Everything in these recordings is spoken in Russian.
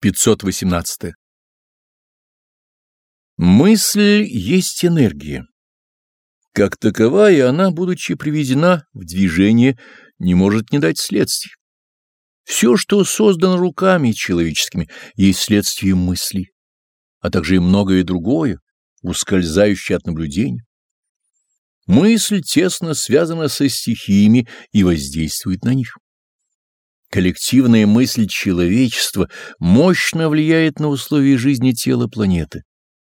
518. Мысль есть энергия. Как таковая, она, будучи приведена в движение, не может не дать следствий. Все, что создано руками человеческими, есть следствие мысли, а также и многое другое, ускользающее от наблюдения. Мысль тесно связана со стихиями и воздействует на них. Коллективная мысль человечества мощно влияет на условия жизни тела планеты,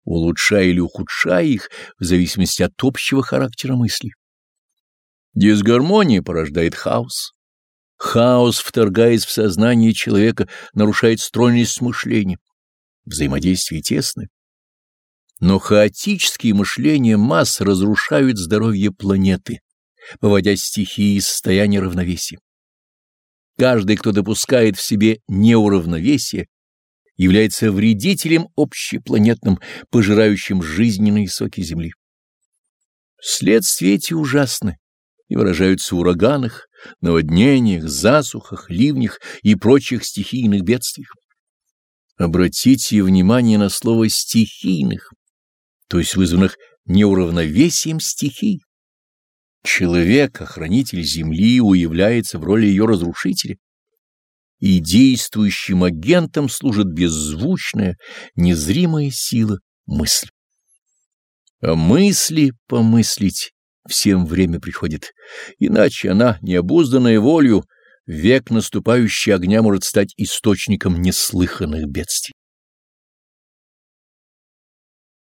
улучшая или ухудшая их в зависимости от общего характера мысли. Дисгармония порождает хаос. Хаос, вторгаясь в сознание человека, нарушает стройность мышления. Взаимодействие тесны. Но хаотические мышления масс разрушают здоровье планеты, выводя стихии из состояния равновесия. Каждый, кто допускает в себе неуравновесие, является вредителем общепланетным, пожирающим жизненные соки Земли. Следствия эти ужасны и выражаются в ураганах, наводнениях, засухах, ливнях и прочих стихийных бедствиях. Обратите внимание на слово «стихийных», то есть вызванных неуравновесием стихий. Человек, охранитель Земли, уявляется в роли ее разрушителя. И действующим агентом служит беззвучная, незримая сила мысль. А мысли помыслить всем время приходит, иначе она, необузданная волю, век наступающий огня может стать источником неслыханных бедствий.